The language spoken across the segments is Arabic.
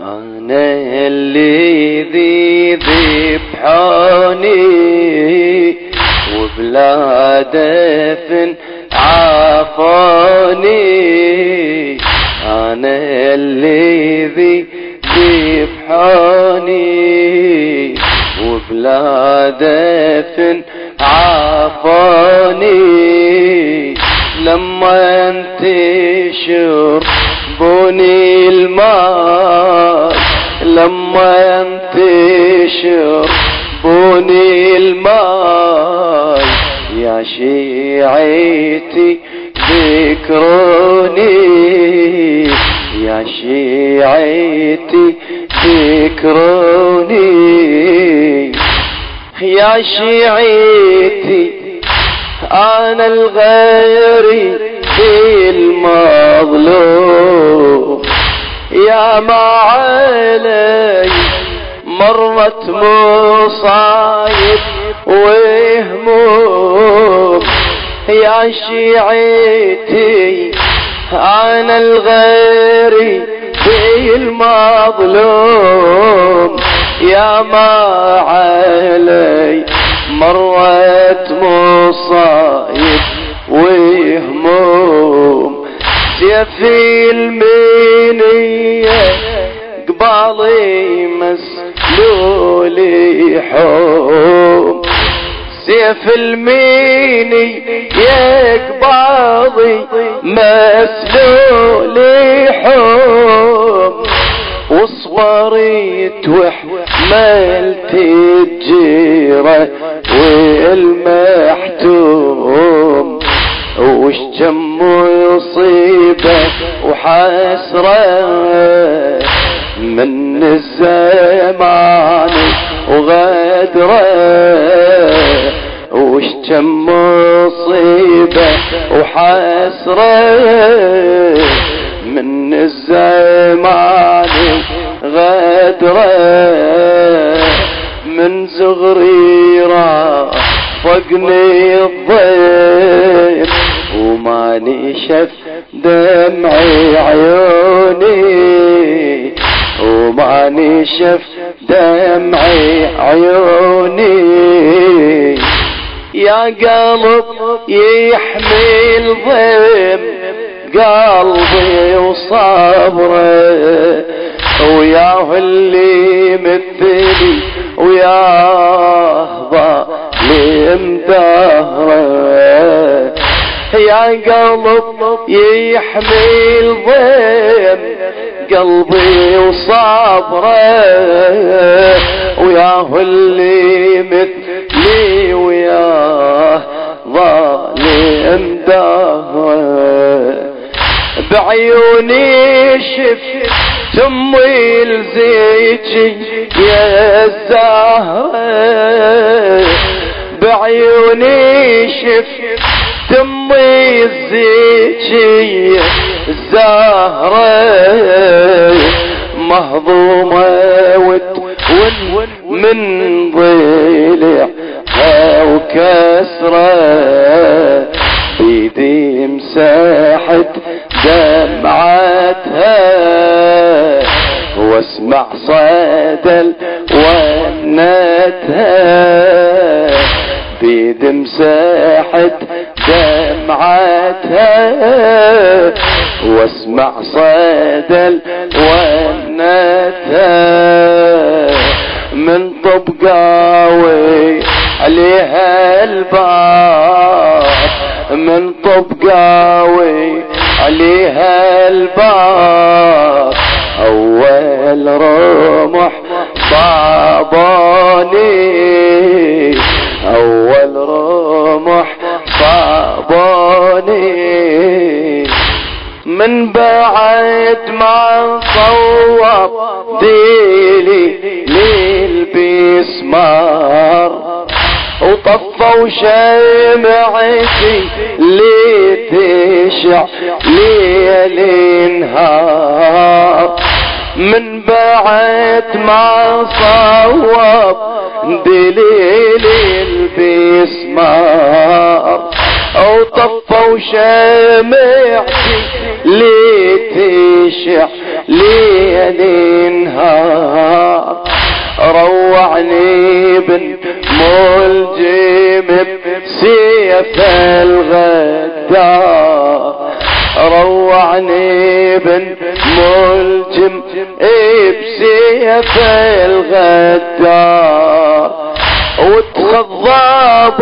أنا اللي ذي ذبحاني وبلا دفن عافاني أنا اللي ذي ذبحاني وبلا دفن عافاني لما انتشر بني الماء لما ينتشر بني الماء يا شيعتي ذكروني يا شيعتي ذكروني. يا شيعتي أنا الغيري في المظلوم. يا ما علي مرت مصايب وهموم. يا شيعتي أنا الغيري في المظلوم. يا ما علي مرت مصايب وهموم. سيفي المينية قبالي مسلولي حوم سيف الميني يا قباضي مسلولي حوم وصبريت وحملت الجيرة والمحتوم. وش جم يصيبه وحسرة. من الزمان وغدرة وش جم مصيبة وحسرة. من الزمان غدرة من زغري رافقني الضيف. وما نشف دمعي عيوني. وما نشف دمعي عيوني. يا قلب يحمل ضيم قلبي وصبره وياه اللي مثلي وياه ظالم دهره يا قلب يحمل ضيم قلبي وصبره وياه اللي مثلي وياه ظالم دهره بعيوني شفت امي الزيجي يا الزهرة. بعيوني شفت امي الزيجي الزهره مهضومة ون من ضلع واسمع صدى ونتها من طبقاوي عليها الباب. من طبقاوي عليها الباب. أول رمح صابوني للبسمار وطفوا شمعتي لتشع ليل نهار. من بعد ما صوب دليل البسمار. أو طفوا شمعتي لتشع ليل بن ملجم بسيف الغدار. روعني بن ملجم بسيف الغدار. وتخضب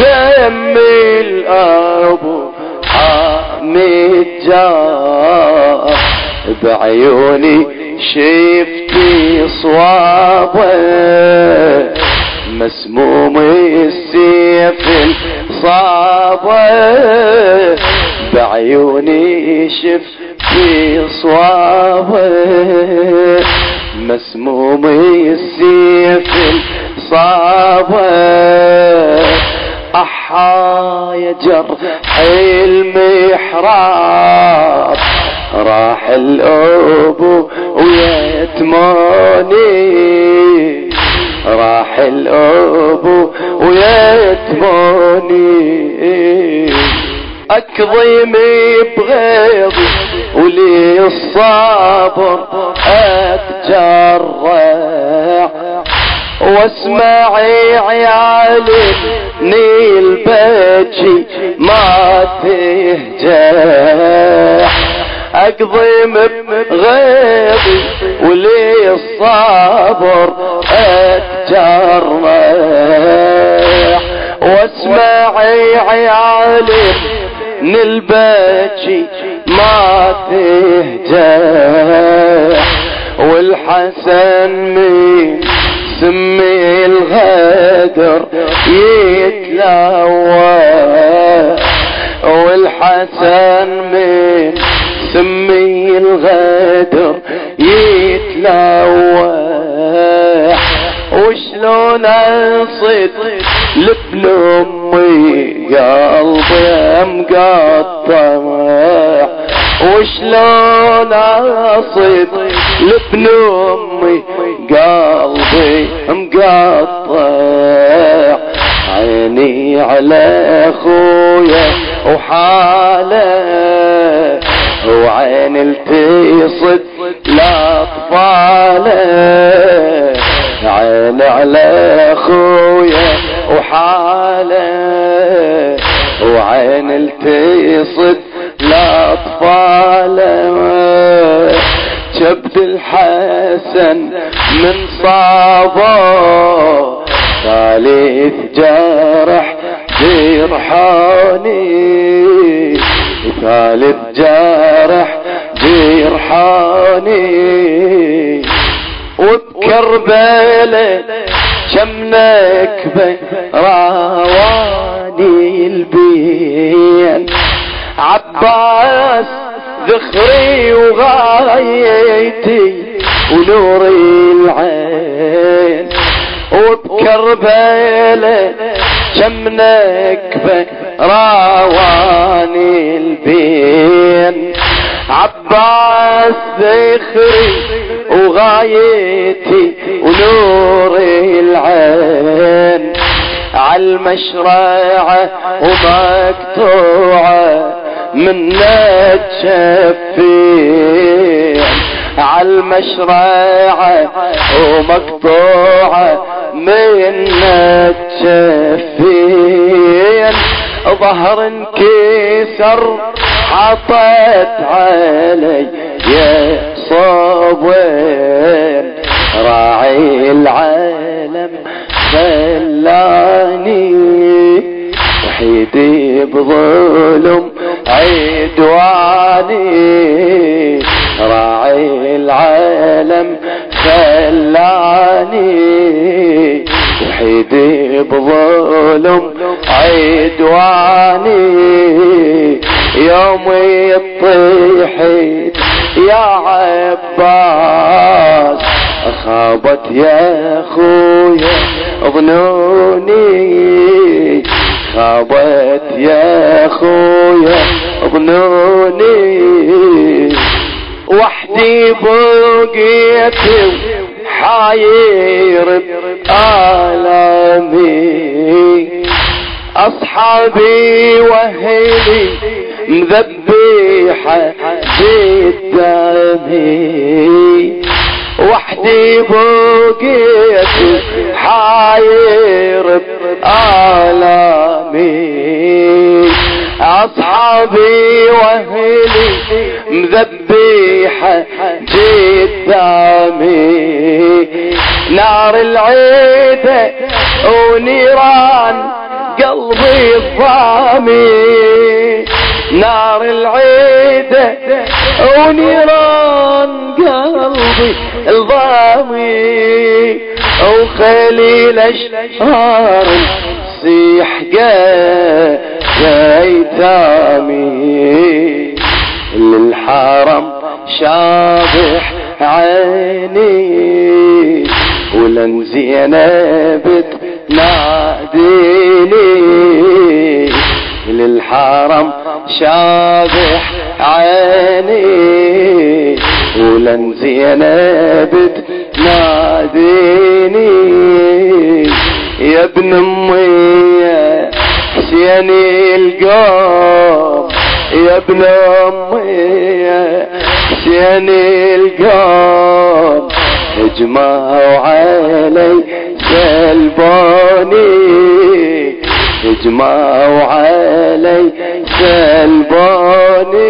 بدم الابو حامد جار بعيوني شفتي صوابه مسموم السيف صابه. بعيوني شفتي صوابه مسموم السيف صابه. أحا يجرح المحراب راح الأبو ويتموني راح الأبو ويتموني أكظيمي بغيظي ولي الصبر أتجرع. واسمعي عيالي نيل بجي ما تهجح أقضي بغيظي ولي الصبر اتجرح واسمعي عيالي نلبجي ما تهجح والحسن مين سمي الغدر يتلوى والحسن من سمي الغدر يتلوح. وشلون اصد لبن أمي قلبي مقطع. وشلون اصد لبن أمي قلبي مقطع. عيني على أخويا وحاله. وعين التصد لاطفاله عين على أخويا وحاله. وعين التصد لاطفاله كبد الحسن من صابه. ثالث جرح جرحاني. ثالث جارح وبكربلة كم نكبة راواني البين عباس ذخري وغايتي ونوري العين. وبكربلة كم نكبة راواني البين عباس ذخري وغايتي ونوري العين عالمشرعة ومقطوعة من تشفين عالمشرعة ومقطوعة من تشفين ظهر انكسر حطت علي يا العالم خلاني وحيدي بظلم عدواني راعي العالم خلاني وحيدي بظلم عدواني يومي طيحت يا عباس. خابت يا خويا ظنوني خابت يا خويا ظنوني وحدي بقيت حاير بآلامي. أصحابي وهلي مذبيحة قدامي وحدي بقيت حاير بآلامي. أصحابي وأهلي مذبيحة قدامي نار العيدة ونيران قلبي الضامي نار العيدة ونيران قلبي الضامي وخليل اشهار صيح ايتامي للحرم شابح عيني ولن زينب تناديني للحرم شابح عيني. ولن زينب تناديني يا ابن أمي يا حسيني القوم. يا ابن أمي يا حسيني القوم. اجمعوا علي سلبوني. اجمعوا علي سلبوني